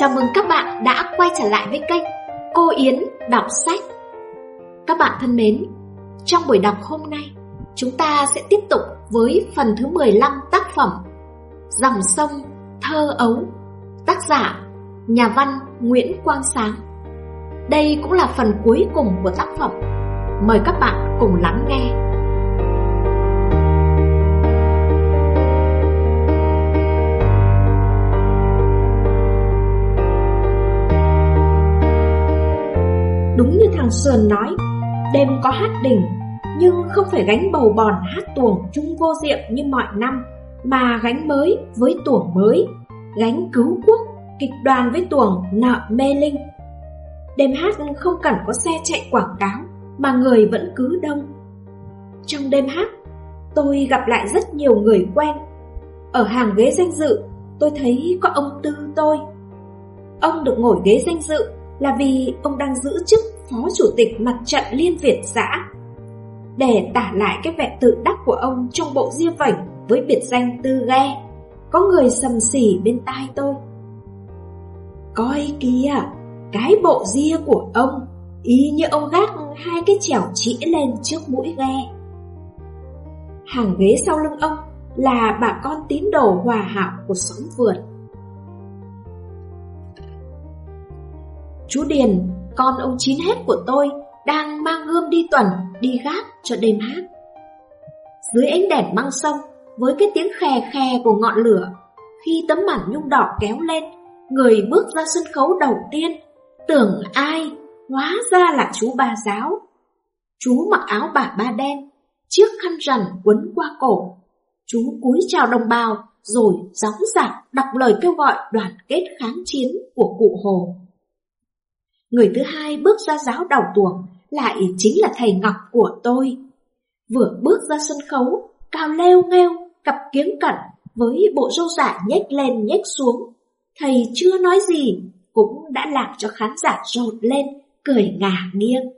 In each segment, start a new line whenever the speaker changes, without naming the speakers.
Chào mừng các bạn đã quay trở lại với kênh Cô Yến Đọc Sách. Các bạn thân mến, trong buổi đọc hôm nay Chúng ta sẽ tiếp tục với phần thứ 15 tác phẩm Dòng sông Thơ Ấu Tác giả Nhà văn Nguyễn Quang Sáng. Đây cũng là phần cuối cùng của tác phẩm. Mời các bạn cùng lắng nghe.
Đúng như thằng Sườn nói, đêm có hát đỉnh, nhưng không phải gánh bầu bòn hát tuồng chung vô diệm như mọi năm, mà gánh mới với tuồng mới, gánh cứu quốc, kịch đoàn với tuồng nợ mê linh. Đêm hát không cần có xe chạy quảng cáo, mà người vẫn cứ đông. Trong đêm hát, tôi gặp lại rất nhiều người quen. Ở hàng ghế danh dự, tôi thấy có ông Tư tôi. Ông được ngồi ghế danh dự là vì ông đang giữ chức Phó Chủ tịch Mặt trận Liên Việt xã. Để tả lại cái vẻ tự đắc của ông trong bộ ria vảnh với biệt danh Tư Ghe, có người sầm xỉ bên tai tôi. Coi kìa, cái bộ ria của ông, y như ông gác hai cái chèo chỉ lên trước mũi ghe. Hàng ghế sau lưng ông là bà con tín đồ hòa hảo của xóm vườn. Chú Điền, con ông chín hết của tôi, đang mang gươm đi tuần, đi gác cho đêm hát. Dưới ánh đèn băng sông, với cái tiếng khè khè của ngọn lửa, khi tấm mảng nhung đỏ kéo lên, người bước ra sân khấu đầu tiên, tưởng ai, hóa ra là chú bà giáo. Chú mặc áo bà ba đen, chiếc khăn rằn quấn qua cổ. Chú cúi chào đồng bào, rồi gióng giạc đọc lời kêu gọi đoàn kết kháng chiến của cụ Hồ. Người thứ hai bước ra giáo đầu tuồng lại chính là thầy Ngọc của tôi. Vừa bước ra sân khấu, cao leo nghêu, cặp kiếm cẩn với bộ râu giả nhếch lên nhếch xuống. Thầy chưa nói gì, cũng đã làm cho khán giả rột lên, cười ngả nghiêng.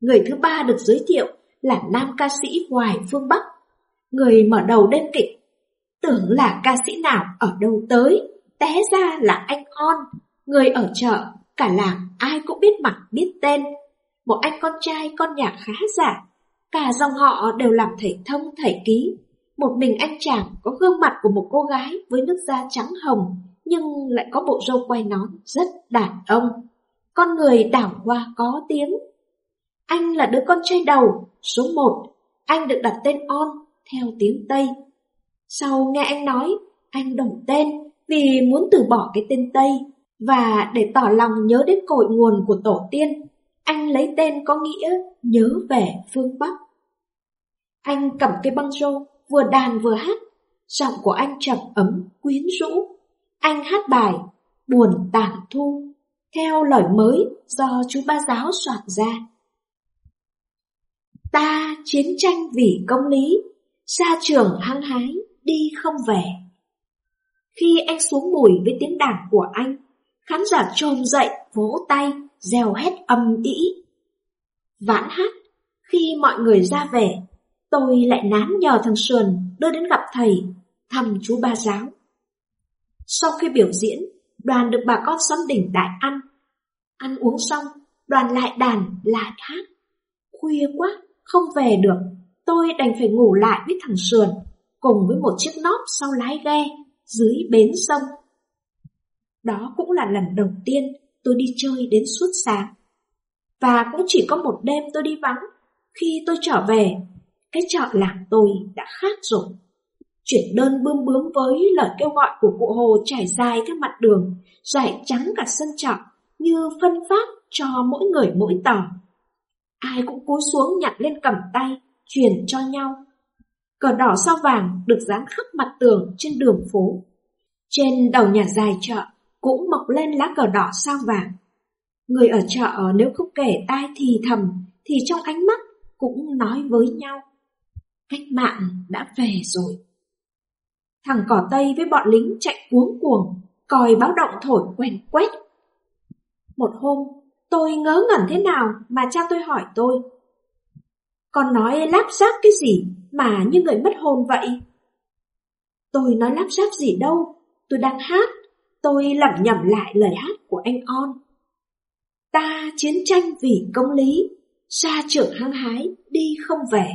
Người thứ ba được giới thiệu là nam ca sĩ Hoài Phương Bắc, người mở đầu đêm kịch. Tưởng là ca sĩ nào ở đâu tới, té ra là anh On, người ở chợ Cả làng ai cũng biết mặt biết tên. Một anh con trai con nhà khá giả. Cả dòng họ đều làm thầy thông thầy ký. Một mình anh chàng có gương mặt của một cô gái với nước da trắng hồng, nhưng lại có bộ râu quay nón rất đàn ông. Con người đảo hoa có tiếng. Anh là đứa con trai đầu, số một. Anh được đặt tên On theo tiếng Tây. Sau nghe anh nói, anh đổi tên vì muốn từ bỏ cái tên Tây và để tỏ lòng nhớ đến cội nguồn của tổ tiên, anh lấy tên có nghĩa nhớ về phương Bắc. Anh cầm cây băng rô, vừa đàn vừa hát, giọng của anh trầm ấm, quyến rũ. Anh hát bài Buồn tàn thu, theo lời mới do chú ba giáo soạn ra. Ta chiến tranh vì công lý, xa trường hăng hái, đi không về. Khi anh xuống mùi với tiếng đàn của anh, Khán giả trồm dậy, vỗ tay, reo hét âm ĩ. Vãn hát, khi mọi người ra về, tôi lại nán nhờ thằng Sườn đưa đến gặp thầy, thăm chú ba giáo. Sau khi biểu diễn, đoàn được bà con xóm đỉnh đại ăn. Ăn uống xong, đoàn lại đàn, lại hát. Khuya quá, không về được, tôi đành phải ngủ lại với thằng Sườn, cùng với một chiếc nóp sau lái ghe, dưới bến sông. Đó cũng là lần đầu tiên tôi đi chơi đến suốt sáng. Và cũng chỉ có một đêm tôi đi vắng. Khi tôi trở về, cái chợ làng tôi đã khác rồi. Chuyển đơn bươm bướm với lời kêu gọi của cụ Hồ trải dài các mặt đường, rải trắng cả sân chợ, như phân phát cho mỗi người mỗi tờ. Ai cũng cúi xuống nhặt lên cầm tay, truyền cho nhau. Cờ đỏ sao vàng được dán khắp mặt tường trên đường phố. Trên đầu nhà dài chợ cũng mọc lên lá cờ đỏ sao vàng. Người ở chợ nếu không kể tai thì thầm, thì trong ánh mắt cũng nói với nhau. Cách mạng đã về rồi. Thằng cỏ tây với bọn lính chạy cuống cuồng, còi báo động thổi quen quét. Một hôm, tôi ngớ ngẩn thế nào mà cha tôi hỏi tôi. Con nói láp ráp cái gì mà như người mất hồn vậy? Tôi nói láp ráp gì đâu, tôi đang hát Tôi lẩm nhẩm lại lời hát của anh On. Ta chiến tranh vì công lý, xa trưởng hăng hái, đi không về.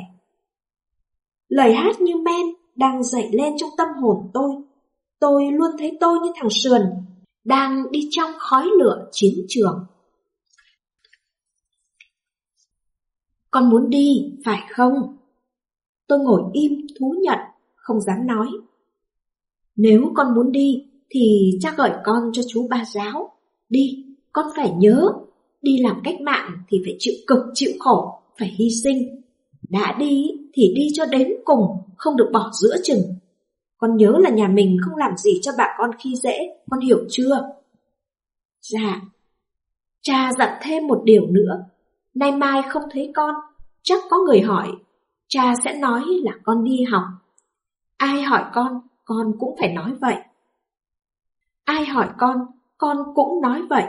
Lời hát như men đang dậy lên trong tâm hồn tôi. Tôi luôn thấy tôi như thằng sườn, đang đi trong khói lửa chiến trường. Con muốn đi, phải không? Tôi ngồi im thú nhận, không dám nói. Nếu con muốn đi, thì cha gọi con cho chú ba giáo. Đi, con phải nhớ, đi làm cách mạng thì phải chịu cực chịu khổ, phải hy sinh. Đã đi thì đi cho đến cùng, không được bỏ giữa chừng. Con nhớ là nhà mình không làm gì cho bà con khi dễ, con hiểu chưa? Dạ. Cha dặn thêm một điều nữa. Nay mai không thấy con, chắc có người hỏi. Cha sẽ nói là con đi học. Ai hỏi con, con cũng phải nói vậy. Ai hỏi con, con cũng nói vậy.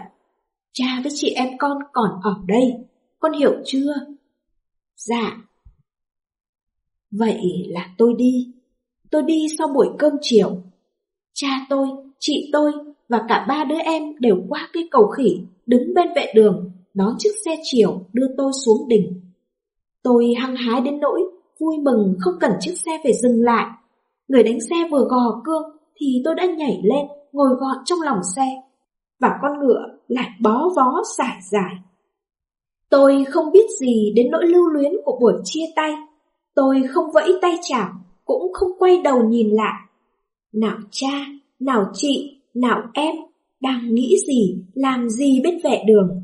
Cha với chị em con còn ở đây, con hiểu chưa? Dạ. Vậy là tôi đi. Tôi đi sau buổi cơm chiều. Cha tôi, chị tôi và cả ba đứa em đều qua cây cầu khỉ, đứng bên vệ đường, đón chiếc xe chiều đưa tôi xuống đỉnh. Tôi hăng hái đến nỗi, vui mừng không cần chiếc xe phải dừng lại. Người đánh xe vừa gò cương thì tôi đã nhảy lên, ngồi gọn trong lòng xe, và con ngựa lại bó vó giải giải. Tôi không biết gì đến nỗi lưu luyến của buổi chia tay. Tôi không vẫy tay chào, cũng không quay đầu nhìn lại. Nào cha, nào chị, nào em, đang nghĩ gì, làm gì bên vệ đường.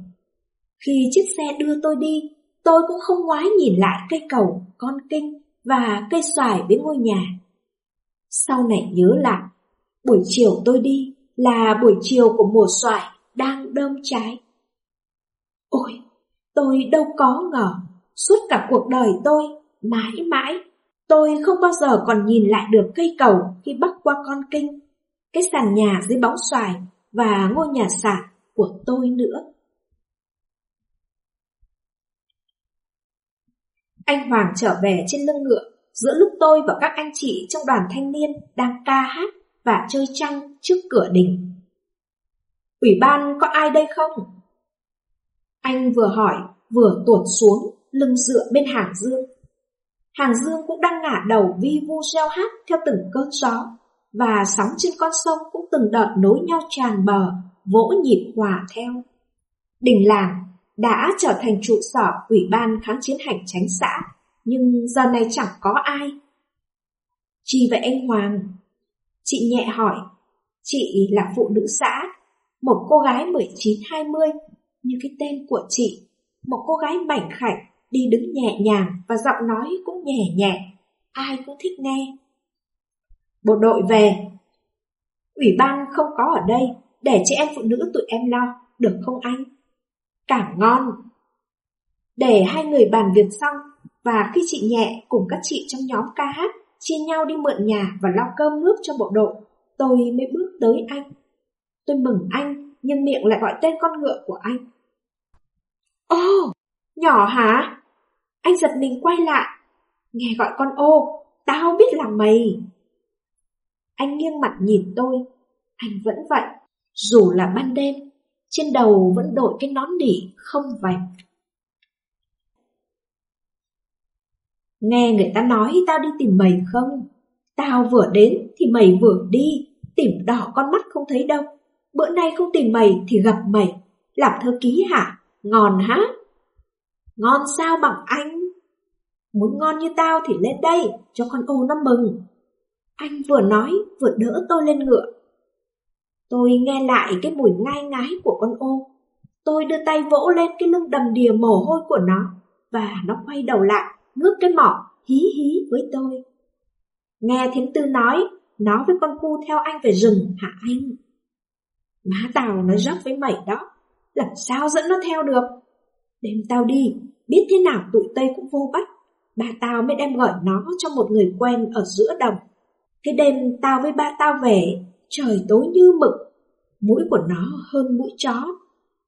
Khi chiếc xe đưa tôi đi, tôi cũng không ngoái nhìn lại cây cầu, con kinh và cây xoài với ngôi nhà. Sau này nhớ lại, buổi chiều tôi đi là buổi chiều của mùa xoài đang đơm trái. Ôi, tôi đâu có ngờ, suốt cả cuộc đời tôi, mãi mãi, tôi không bao giờ còn nhìn lại được cây cầu khi bắc qua con kinh, cái sàn nhà dưới bóng xoài và ngôi nhà sàn của tôi nữa. Anh Hoàng trở về trên lưng ngựa, giữa lúc tôi và các anh chị trong đoàn thanh niên đang ca hát và chơi trăng trước cửa đình. Ủy ban có ai đây không? Anh vừa hỏi, vừa tuột xuống, lưng dựa bên Hàng Dương. Hàng Dương cũng đang ngả đầu vi vu reo hát theo từng cơn gió, và sóng trên con sông cũng từng đợt nối nhau tràn bờ, vỗ nhịp hòa theo. Đình làng đã trở thành trụ sở Ủy ban kháng chiến hành tránh xã, nhưng giờ này chẳng có ai. Chi vậy anh Hoàng? Chị nhẹ hỏi, chị là phụ nữ xã, một cô gái 19-20, như cái tên của chị, một cô gái mảnh khảnh, đi đứng nhẹ nhàng và giọng nói cũng nhẹ nhẹ, ai cũng thích nghe. Bộ đội về. Ủy ban không có ở đây, để chị em phụ nữ tụi em lo, được không anh? cảm ngon. Để hai người bàn việc xong, và khi chị nhẹ cùng các chị trong nhóm ca hát chia nhau đi mượn nhà và lo cơm nước cho bộ đội, tôi mới bước tới anh. Tôi mừng anh, nhưng miệng lại gọi tên con ngựa của anh. Ô, nhỏ hả? Anh giật mình quay lại. Nghe gọi con ô, tao biết là mày. Anh nghiêng mặt nhìn tôi, anh vẫn vậy, dù là ban đêm, trên đầu vẫn đội cái nón đỉ không vạch. Nghe người ta nói tao đi tìm mày không? Tao vừa đến thì mày vừa đi, tìm đỏ con mắt không thấy đâu. Bữa nay không tìm mày thì gặp mày. Làm thơ ký hả? Ngon hả? Ngon sao bằng anh? Muốn ngon như tao thì lên đây, cho con ô nó mừng. Anh vừa nói vừa đỡ tôi lên ngựa. Tôi nghe lại cái mùi ngai ngái của con ô. Tôi đưa tay vỗ lên cái lưng đầm đìa mồ hôi của nó, và nó quay đầu lại, ngước cái mỏ, hí hí với tôi. Nghe Thiến tư nói, nó với con cu theo anh về rừng hả anh? Má tàu nói rớt với mày đó, làm sao dẫn nó theo được? Đêm tao đi, biết thế nào tụi Tây cũng vô bắt, ba tao mới đem gọi nó cho một người quen ở giữa đồng. Cái đêm tao với ba tao về, trời tối như mực, mũi của nó hơn mũi chó,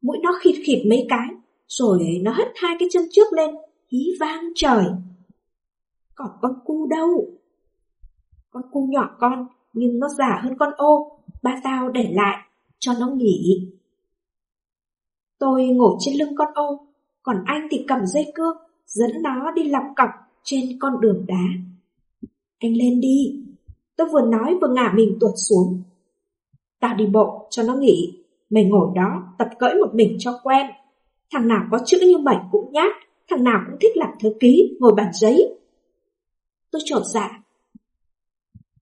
mũi nó khịt khịt mấy cái, rồi nó hất hai cái chân trước lên, hí vang trời. Còn con cu đâu? Con cu nhỏ con, nhưng nó già hơn con ô, ba tao để lại, cho nó nghỉ. Tôi ngồi trên lưng con ô, còn anh thì cầm dây cương, dẫn nó đi lọc cọc trên con đường đá. Anh lên đi. Tôi vừa nói vừa ngả mình tuột xuống. Tao đi bộ cho nó nghỉ. Mày ngồi đó tập cỡi một mình cho quen. Thằng nào có chữ như mày cũng nhát, thằng nào cũng thích làm thư ký, ngồi bàn giấy. Tôi trột dạ.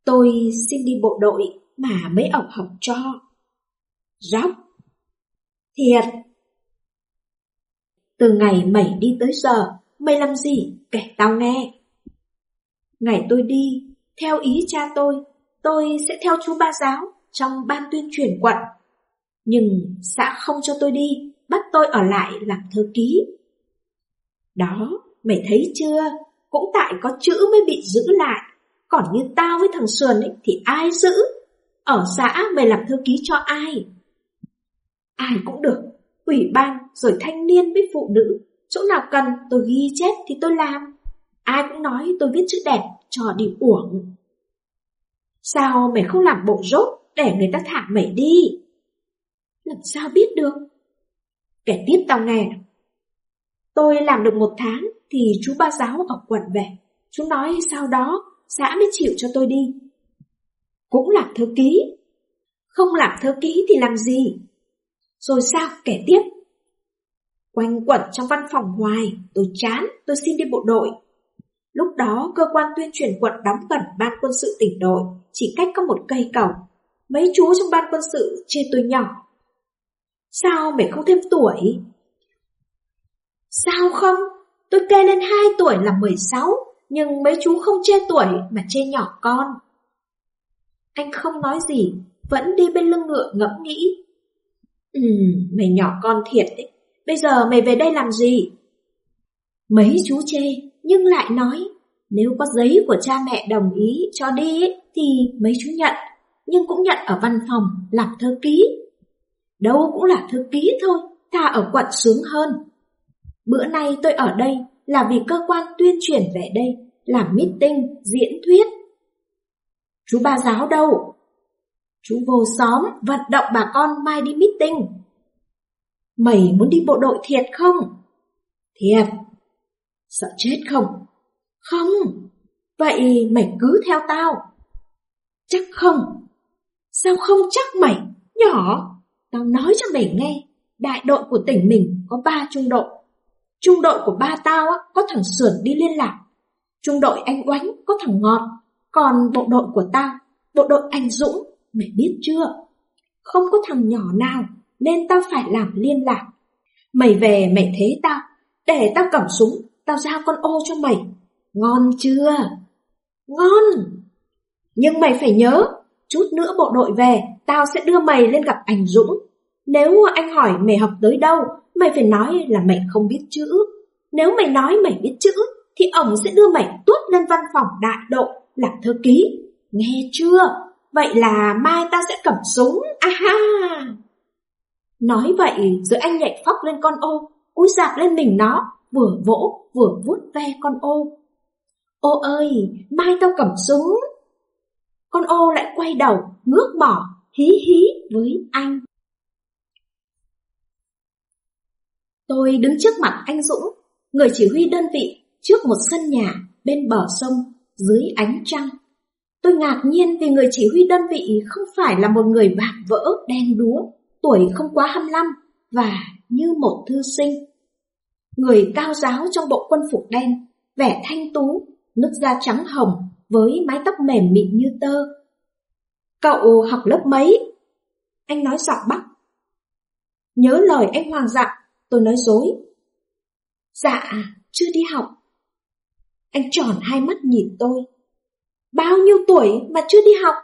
Tôi xin đi bộ đội mà mấy ông học cho. Róc. Thiệt. Từ ngày mày đi tới giờ, mày làm gì? Kể tao nghe. Ngày tôi đi, theo ý cha tôi, tôi sẽ theo chú ba giáo trong ban tuyên truyền quận. Nhưng xã không cho tôi đi, bắt tôi ở lại làm thư ký. Đó, mày thấy chưa? Cũng tại có chữ mới bị giữ lại. Còn như tao với thằng Sườn ấy thì ai giữ? Ở xã mày làm thư ký cho ai? Ai cũng được, ủy ban rồi thanh niên với phụ nữ. Chỗ nào cần tôi ghi chép thì tôi làm. Ai cũng nói tôi viết chữ đẹp, cho đi uổng. Sao mày không làm bộ rốt để người ta thả mày đi? Làm sao biết được? Kể tiếp tao nghe. Tôi làm được một tháng thì chú ba giáo ở quận về. Chú nói sau đó xã mới chịu cho tôi đi. Cũng làm thư ký. Không làm thư ký thì làm gì? Rồi sao? Kể tiếp. Quanh quẩn trong văn phòng hoài, tôi chán, tôi xin đi bộ đội. Lúc đó cơ quan tuyên truyền quận đóng gần ban quân sự tỉnh đội, chỉ cách có một cây cầu. Mấy chú trong ban quân sự chê tôi nhỏ. Sao mày không thêm tuổi? Sao không? Tôi kê lên 2 tuổi là 16, nhưng mấy chú không chê tuổi mà chê nhỏ con. Anh không nói gì, vẫn đi bên lưng ngựa ngẫm nghĩ. Ừ, mày nhỏ con thiệt đấy. Bây giờ mày về đây làm gì? Mấy chú chê, nhưng lại nói, nếu có giấy của cha mẹ đồng ý cho đi thì mấy chú nhận, nhưng cũng nhận ở văn phòng làm thư ký. Đâu cũng là thư ký thôi, ta ở quận sướng hơn. Bữa nay tôi ở đây là vì cơ quan tuyên truyền về đây, làm meeting, diễn thuyết. Chú ba giáo đâu? Chú vô xóm vận động bà con mai đi meeting. Mày muốn đi bộ đội thiệt không? Thiệt. Sợ chết không? Không. Vậy mày cứ theo tao. Chắc không. Sao không chắc mày? Nhỏ. Tao nói cho mày nghe. Đại đội của tỉnh mình có ba trung đội. Trung đội của ba tao á, có thằng Sườn đi liên lạc. Trung đội anh Oánh có thằng Ngọt. Còn bộ đội của tao, bộ đội anh Dũng, mày biết chưa? Không có thằng nhỏ nào nên tao phải làm liên lạc. Mày về mày thế tao, để tao cầm súng, tao giao con ô cho mày. Ngon chưa? Ngon! Nhưng mày phải nhớ, chút nữa bộ đội về, tao sẽ đưa mày lên gặp anh Dũng. Nếu anh hỏi mày học tới đâu, mày phải nói là mày không biết chữ. Nếu mày nói mày biết chữ, thì ông sẽ đưa mày tuốt lên văn phòng đại độ làm thư ký. Nghe chưa? Vậy là mai tao sẽ cầm súng. Aha! Nói vậy rồi anh nhảy phóc lên con ô, cúi dạp lên mình nó, vừa vỗ vừa vuốt ve con ô. Ô ơi, mai tao cầm súng. Con ô lại quay đầu, ngước mỏ, hí hí với anh. Tôi đứng trước mặt anh Dũng, người chỉ huy đơn vị, trước một sân nhà, bên bờ sông, dưới ánh trăng. Tôi ngạc nhiên vì người chỉ huy đơn vị không phải là một người bạc vỡ, đen đúa, tuổi không quá 25 và như một thư sinh. Người cao giáo trong bộ quân phục đen, vẻ thanh tú, nước da trắng hồng với mái tóc mềm mịn như tơ. Cậu học lớp mấy? Anh nói giọng bắc. Nhớ lời anh Hoàng dặn, tôi nói dối. Dạ, chưa đi học. Anh tròn hai mắt nhìn tôi. Bao nhiêu tuổi mà chưa đi học?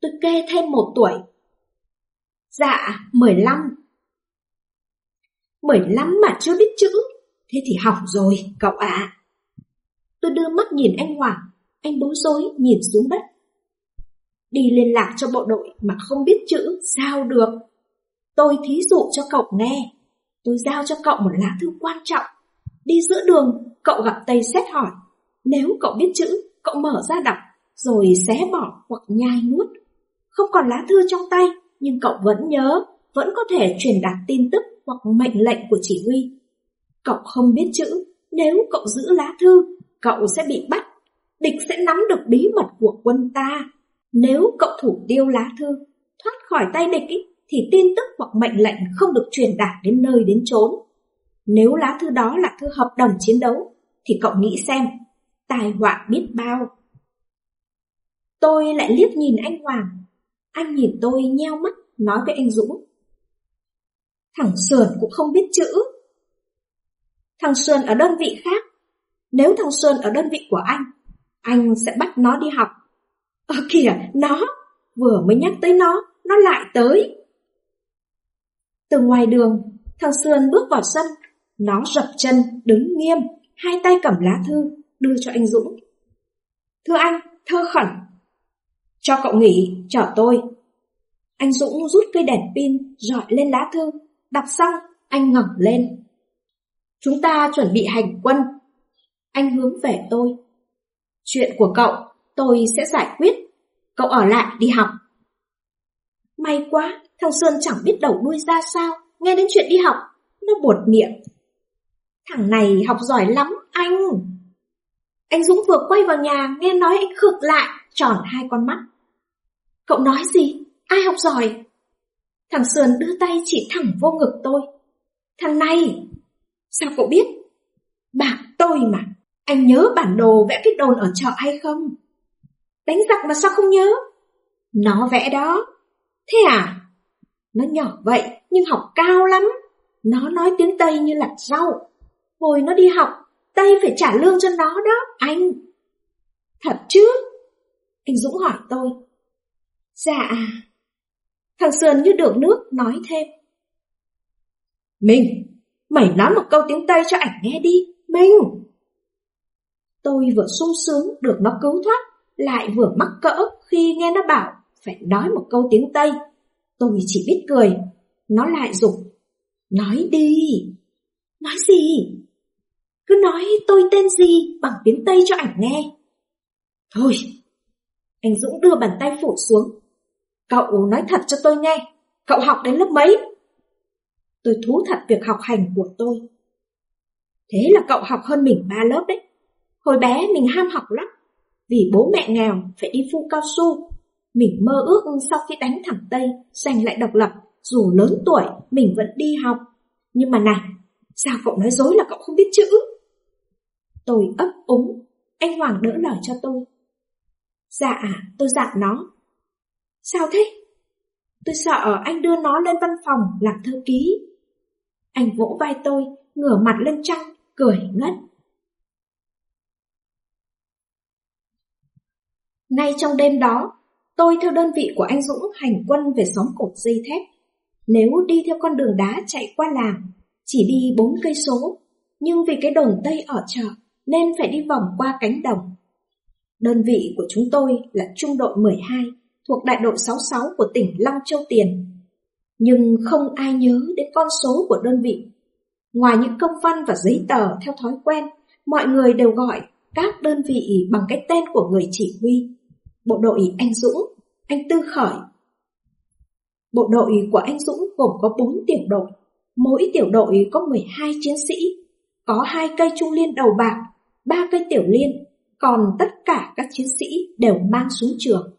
Tôi kê thêm một tuổi. Dạ, 15. 15 mà chưa biết chữ, thế thì học rồi, cậu ạ. Tôi đưa mắt nhìn anh Hoàng, anh bối rối nhìn xuống đất. Đi liên lạc cho bộ đội mà không biết chữ, sao được? Tôi thí dụ cho cậu nghe. Tôi giao cho cậu một lá thư quan trọng. Đi giữa đường, cậu gặp tay xét hỏi. Nếu cậu biết chữ, cậu mở ra đọc, rồi xé bỏ hoặc nhai nuốt. Không còn lá thư trong tay, nhưng cậu vẫn nhớ, vẫn có thể truyền đạt tin tức hoặc mệnh lệnh của chỉ huy. Cậu không biết chữ, nếu cậu giữ lá thư, cậu sẽ bị bắt. Địch sẽ nắm được bí mật của quân ta. Nếu cậu thủ tiêu lá thư, thoát khỏi tay địch ý, thì tin tức hoặc mệnh lệnh không được truyền đạt đến nơi đến chốn. Nếu lá thư đó là thư hợp đồng chiến đấu, thì cậu nghĩ xem, tai họa biết bao. Tôi lại liếc nhìn anh Hoàng. Anh nhìn tôi nheo mắt, nói với anh Dũng. Thằng Sườn cũng không biết chữ. Thằng Sườn ở đơn vị khác. Nếu thằng Sườn ở đơn vị của anh, anh sẽ bắt nó đi học. Ờ kìa, nó, vừa mới nhắc tới nó, nó lại tới. Từ ngoài đường, thằng Sườn bước vào sân, nó dập chân, đứng nghiêm, hai tay cầm lá thư, đưa cho anh Dũng. Thưa anh, thơ khẩn. Cho cậu nghỉ, chờ tôi. Anh Dũng rút cây đèn pin, dọi lên lá thư, đọc xong, anh ngẩng lên. Chúng ta chuẩn bị hành quân. Anh hướng về tôi. Chuyện của cậu, tôi sẽ giải quyết. Cậu ở lại đi học. May quá, thằng Sơn chẳng biết đầu đuôi ra sao, nghe đến chuyện đi học, nó buột miệng. Thằng này học giỏi lắm, anh. Anh Dũng vừa quay vào nhà, nghe nói anh khực lại, tròn hai con mắt. Cậu nói gì? Ai học giỏi? Thằng sơn đưa tay chỉ thẳng vô ngực tôi. Thằng này! Sao cậu biết? Bạn tôi mà. Anh nhớ bản đồ vẽ cái đồn ở chợ hay không? Đánh giặc mà sao không nhớ? Nó vẽ đó. Thế à? Nó nhỏ vậy nhưng học cao lắm. Nó nói tiếng Tây như lặt rau. Hồi nó đi học, Tây phải trả lương cho nó đó, anh. Thật chứ? Anh Dũng hỏi tôi. Dạ. Thằng Sườn như được nước nói thêm. Mình, mày nói một câu tiếng Tây cho ảnh nghe đi, Minh. Tôi vừa sung sướng được nó cứu thoát, lại vừa mắc cỡ khi nghe nó bảo phải nói một câu tiếng Tây. Tôi chỉ biết cười, nó lại dục Nói đi. Nói gì? Cứ nói tôi tên gì bằng tiếng Tây cho ảnh nghe. Thôi. Anh Dũng đưa bàn tay phủ xuống. Cậu nói thật cho tôi nghe. Cậu học đến lớp mấy? Tôi thú thật việc học hành của tôi. Thế là cậu học hơn mình ba lớp đấy. Hồi bé mình ham học lắm. Vì bố mẹ nghèo phải đi phu cao su. Mình mơ ước sau khi đánh thẳng Tây, giành lại độc lập, dù lớn tuổi mình vẫn đi học. Nhưng mà này, sao cậu nói dối là cậu không biết chữ? Tôi ấp úng, anh Hoàng đỡ lời cho tôi. Dạ, tôi dặn nó. Sao thế? Tôi sợ anh đưa nó lên văn phòng làm thư ký. Anh vỗ vai tôi, ngửa mặt lên trăng, cười ngất. Ngay trong đêm đó, tôi theo đơn vị của anh Dũng hành quân về xóm cột dây thép. Nếu đi theo con đường đá chạy qua làng, chỉ đi bốn cây số, nhưng vì cái đồn Tây ở chợ nên phải đi vòng qua cánh đồng. Đơn vị của chúng tôi là trung đội 12, thuộc đại đội 66 của tỉnh Long Châu Tiền. Nhưng không ai nhớ đến con số của đơn vị. Ngoài những công văn và giấy tờ theo thói quen, mọi người đều gọi các đơn vị bằng cái tên của người chỉ huy. Bộ đội anh Dũng, anh Tư Khởi. Bộ đội của anh Dũng gồm có 4 tiểu đội, mỗi tiểu đội có 12 chiến sĩ, có hai cây trung liên đầu bạc ba cây tiểu liên, còn tất cả các chiến sĩ đều mang súng trường.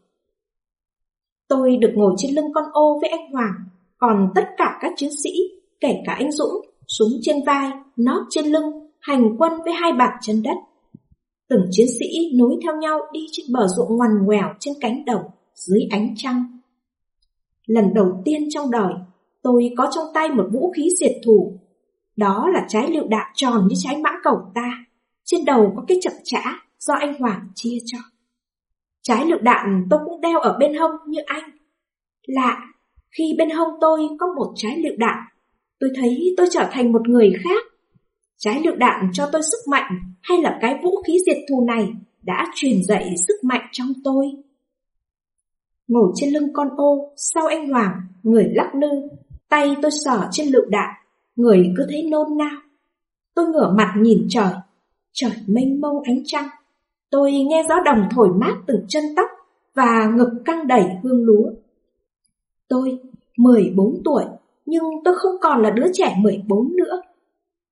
Tôi được ngồi trên lưng con ô với anh Hoàng, còn tất cả các chiến sĩ, kể cả anh Dũng, súng trên vai, nót trên lưng, hành quân với hai bàn chân đất. Từng chiến sĩ nối theo nhau đi trên bờ ruộng ngoằn ngoèo trên cánh đồng, dưới ánh trăng. Lần đầu tiên trong đời, tôi có trong tay một vũ khí diệt thủ Đó là trái lựu đạn tròn như trái mã cầu ta. Trên đầu có cái chập chã do anh Hoàng chia cho. Trái lựu đạn tôi cũng đeo ở bên hông như anh. Lạ, khi bên hông tôi có một trái lựu đạn, tôi thấy tôi trở thành một người khác. Trái lựu đạn cho tôi sức mạnh hay là cái vũ khí diệt thù này đã truyền dậy sức mạnh trong tôi. Ngồi trên lưng con ô, sau anh Hoàng, người lắc lư, tay tôi sờ trên lựu đạn, người cứ thấy nôn nao. Tôi ngửa mặt nhìn trời, trời mênh mông ánh trăng. Tôi nghe gió đồng thổi mát từng chân tóc và ngực căng đầy hương lúa. Tôi 14 tuổi, nhưng tôi không còn là đứa trẻ 14 nữa.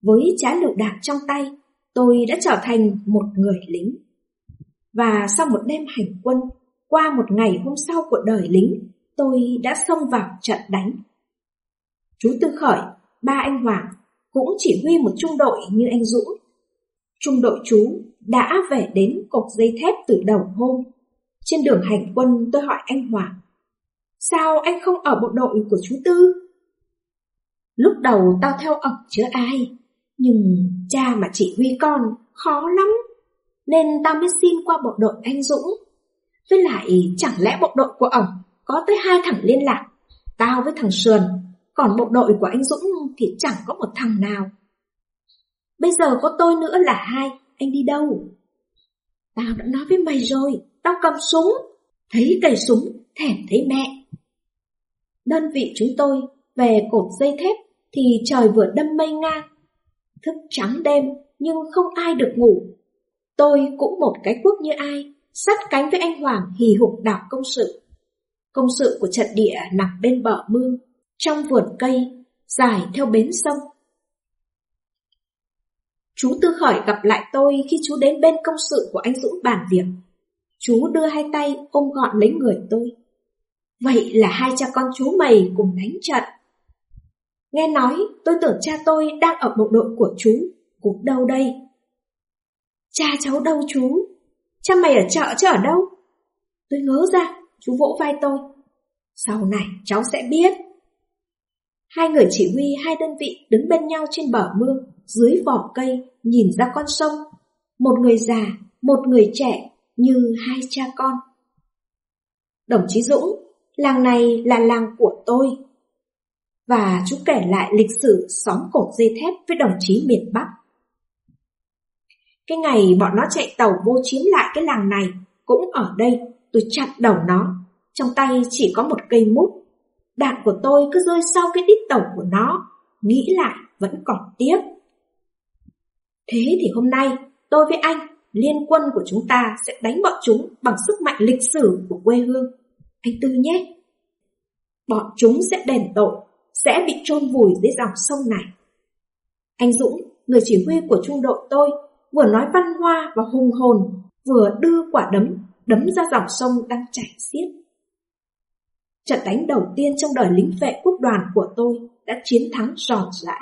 Với trái lựu đạn trong tay, tôi đã trở thành một người lính. Và sau một đêm hành quân, qua một ngày hôm sau của đời lính, tôi đã xông vào trận đánh. Chú Tư Khởi, ba anh Hoàng, cũng chỉ huy một trung đội như anh Dũng. Trung đội chú đã về đến cột dây thép từ đầu hôm. Trên đường hành quân tôi hỏi anh Hoàng, sao anh không ở bộ đội của chú Tư? Lúc đầu tao theo ẩm chứ ai, nhưng cha mà chỉ huy con khó lắm, nên tao mới xin qua bộ đội anh Dũng. Với lại chẳng lẽ bộ đội của ổng có tới hai thằng liên lạc, tao với thằng Sườn, còn bộ đội của anh Dũng thì chẳng có một thằng nào. Bây giờ có tôi nữa là hai, anh đi đâu? Tao đã nói với mày rồi, tao cầm súng, thấy cây súng, thèm thấy mẹ. Đơn vị chúng tôi về cột dây thép thì trời vừa đâm mây ngang. Thức trắng đêm nhưng không ai được ngủ. Tôi cũng một cái quốc như ai, sát cánh với anh Hoàng hì hục đảo công sự. Công sự của trận địa nằm bên bờ mương, trong vườn cây, dài theo bến sông. Chú Tư Khởi gặp lại tôi khi chú đến bên công sự của anh Dũng bàn việc. Chú đưa hai tay ôm gọn lấy người tôi. Vậy là hai cha con chú mày cùng đánh trận. Nghe nói tôi tưởng cha tôi đang ở bộ đội của chú, cũng đâu đây? Cha cháu đâu chú? Cha mày ở chợ chứ ở đâu? Tôi ngớ ra, chú vỗ vai tôi. Sau này cháu sẽ biết. Hai người chỉ huy hai đơn vị đứng bên nhau trên bờ mương, dưới vỏ cây, nhìn ra con sông. Một người già, một người trẻ, như hai cha con. Đồng chí Dũng, làng này là làng của tôi. Và chú kể lại lịch sử xóm cột dây thép với đồng chí miền Bắc. Cái ngày bọn nó chạy tàu vô chiếm lại cái làng này, cũng ở đây, tôi chặt đầu nó. Trong tay chỉ có một cây mút. Đạn của tôi cứ rơi sau cái đít tàu của nó, nghĩ lại vẫn còn tiếc. Thế thì hôm nay, tôi với anh, liên quân của chúng ta sẽ đánh bọn chúng bằng sức mạnh lịch sử của quê hương. Anh Tư nhé. Bọn chúng sẽ đền tội, sẽ bị chôn vùi dưới dòng sông này. Anh Dũng, người chỉ huy của trung đội tôi, vừa nói văn hoa và hùng hồn, vừa đưa quả đấm, đấm ra dòng sông đang chảy xiết. Trận đánh đầu tiên trong đời lính vệ quốc đoàn của tôi đã chiến thắng giòn giã.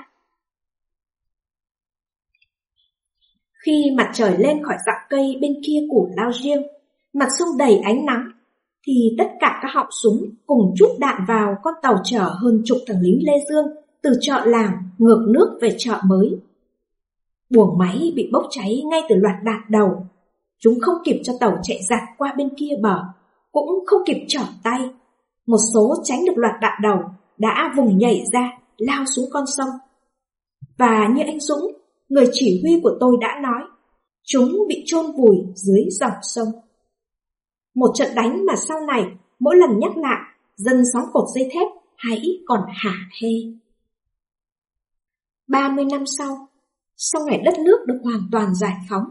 Khi mặt trời lên khỏi dạng cây bên kia củ lao riêng, mặt sông đầy ánh nắng, thì tất cả các họng súng cùng chút đạn vào con tàu chở hơn chục thằng lính Lê Dương từ chợ làng ngược nước về chợ mới. Buồng máy bị bốc cháy ngay từ loạt đạn đầu. Chúng không kịp cho tàu chạy dạt qua bên kia bờ, cũng không kịp trở tay. Một số tránh được loạt đạn đầu đã vùng nhảy ra, lao xuống con sông. Và như anh Dũng, người chỉ huy của tôi đã nói, chúng bị chôn vùi dưới dòng sông. Một trận đánh mà sau này, mỗi lần nhắc lại, dân xóm cột dây thép hãy còn hả hê. 30 năm sau, sau ngày đất nước được hoàn toàn giải phóng,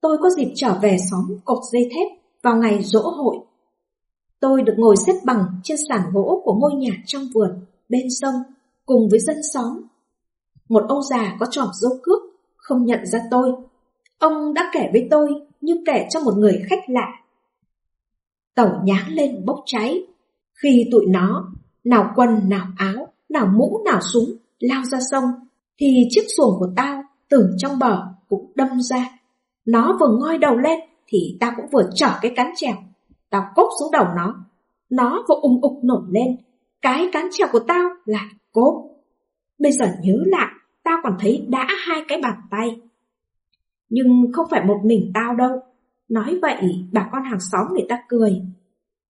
tôi có dịp trở về xóm cột dây thép vào ngày dỗ hội. Tôi được ngồi xếp bằng trên sàn gỗ của ngôi nhà trong vườn, bên sông, cùng với dân xóm. Một ông già có tròm dâu cước, không nhận ra tôi. Ông đã kể với tôi như kể cho một người khách lạ. Tàu nháng lên bốc cháy. Khi tụi nó, nào quần, nào áo, nào mũ, nào súng, lao ra sông, thì chiếc xuồng của tao từ trong bờ cũng đâm ra. Nó vừa ngoi đầu lên thì tao cũng vừa trở cái cán trèo. Tao cốc xuống đầu nó. Nó vừa ung ục nổi lên. Cái cán trèo của tao lại cốp. Bây giờ nhớ lại, tao còn thấy đã hai cái bàn tay. Nhưng không phải một mình tao đâu. Nói vậy bà con hàng xóm người ta cười.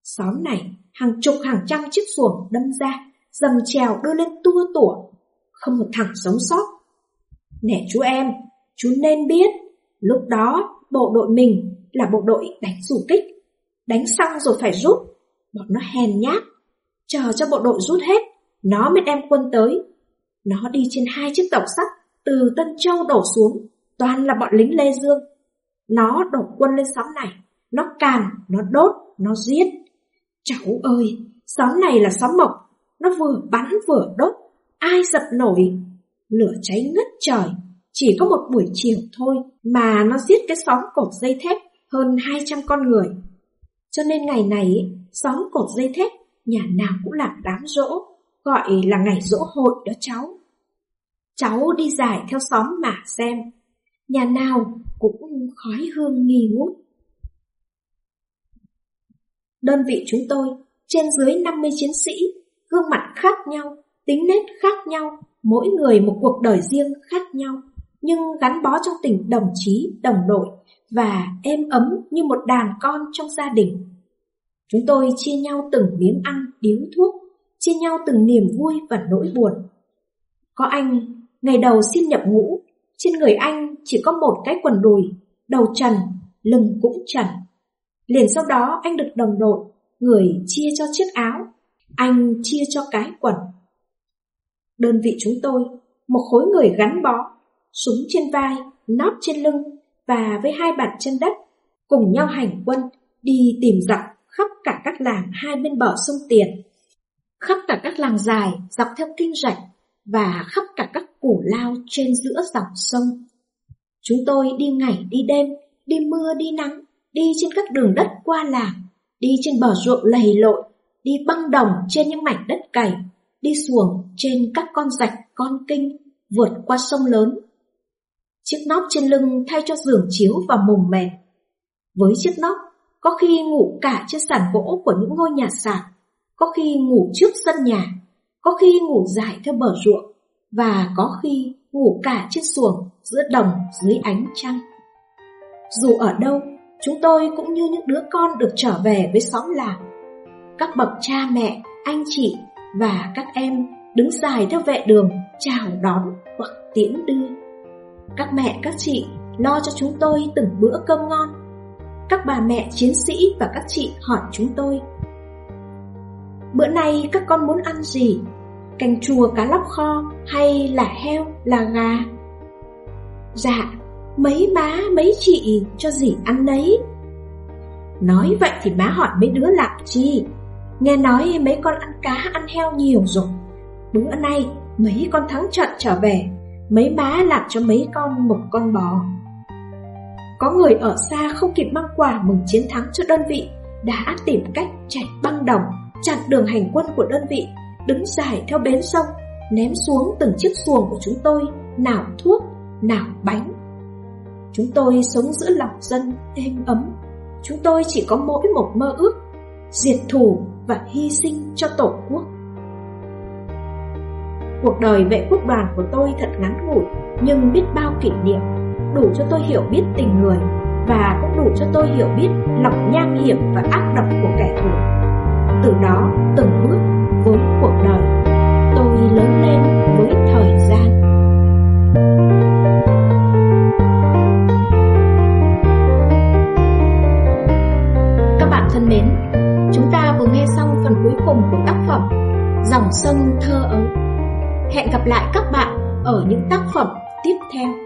Xóm này hàng chục hàng trăm chiếc xuồng đâm ra, dầm trèo đưa lên tua tủa. Không một thằng sống sót Nè chú em, chú nên biết, lúc đó bộ đội mình là bộ đội đánh dù kích. Đánh xong rồi phải rút, bọn nó hèn nhát. Chờ cho bộ đội rút hết, nó mới đem quân tới. Nó đi trên hai chiếc tàu sắt từ Tân Châu đổ xuống, toàn là bọn lính Lê Dương. Nó đổ quân lên xóm này, nó càn, nó đốt, nó giết. Cháu ơi, xóm này là xóm mộc, nó vừa bắn vừa đốt, ai dập nổi. Lửa cháy ngất trời, chỉ có một buổi chiều thôi mà nó giết cái xóm cột dây thép hơn 200 con người. Cho nên ngày này, xóm cột dây thép, nhà nào cũng làm đám rỗ, gọi là ngày rỗ hội đó cháu. Cháu đi giải theo xóm mà xem, nhà nào cũng khói hương nghi ngút. Đơn vị chúng tôi, trên dưới 50 chiến sĩ, gương mặt khác nhau, tính nết khác nhau, mỗi người một cuộc đời riêng khác nhau, nhưng gắn bó trong tình đồng chí, đồng đội và êm ấm như một đàn con trong gia đình. Chúng tôi chia nhau từng miếng ăn, điếu thuốc, chia nhau từng niềm vui và nỗi buồn. Có anh, ngày đầu xin nhập ngũ, trên người anh chỉ có một cái quần đùi, đầu trần, lưng cũng trần. Liền sau đó anh được đồng đội, người chia cho chiếc áo, anh chia cho cái quần. Đơn vị chúng tôi, một khối người gắn bó, súng trên vai, nót trên lưng và với hai bàn chân đất, cùng nhau hành quân đi tìm dọc khắp cả các làng hai bên bờ sông Tiền, khắp cả các làng dài dọc theo kinh rạch và khắp cả các củ lao trên giữa dòng sông. Chúng tôi đi ngày đi đêm, đi mưa đi nắng, đi trên các đường đất qua làng, đi trên bờ ruộng lầy lội, đi băng đồng trên những mảnh đất cày, đi xuồng trên các con rạch, con kinh, vượt qua sông lớn. Chiếc nóc trên lưng thay cho giường chiếu và mùng mền. Với chiếc nóc, có khi ngủ cả trên sàn gỗ của những ngôi nhà sàn, có khi ngủ trước sân nhà, có khi ngủ dài theo bờ ruộng, và có khi ngủ cả trên xuồng giữa đồng dưới ánh trăng. Dù ở đâu, chúng tôi cũng như những đứa con được trở về với xóm làng. Các bậc cha mẹ, anh chị và các em đứng dài theo vệ đường chào đón hoặc tiễn đưa. Các mẹ các chị lo cho chúng tôi từng bữa cơm ngon. Các bà mẹ chiến sĩ và các chị hỏi chúng tôi Bữa nay các con muốn ăn gì? Canh chua cá lóc kho hay là heo, là gà? Dạ, mấy má, mấy chị cho gì ăn đấy? Nói vậy thì má hỏi mấy đứa làm chi? Nghe nói mấy con ăn cá ăn heo nhiều rồi Bữa nay mấy con thắng trận trở về Mấy má làm cho mấy con một con bò Có người ở xa không kịp mang quà mừng chiến thắng cho đơn vị Đã tìm cách chạy băng đồng Chặn đường hành quân của đơn vị Đứng dài theo bến sông Ném xuống từng chiếc xuồng của chúng tôi Nào thuốc, nào bánh. Chúng tôi sống giữa lòng dân êm ấm. Chúng tôi chỉ có mỗi một mơ ước Diệt thù và hy sinh cho Tổ quốc. Cuộc đời vệ quốc đoàn của tôi thật ngắn ngủi Nhưng biết bao kỷ niệm Đủ cho tôi hiểu biết tình người Và cũng đủ cho tôi hiểu biết lòng nham hiểm và ác độc của kẻ thù. Từ đó từng bước với cuộc đời. Tôi lớn lên với thời gian.
Các bạn thân mến, Chúng ta vừa nghe xong phần cuối cùng của tác phẩm Dòng sông thơ ấu. Hẹn gặp lại các bạn ở những tác phẩm tiếp theo.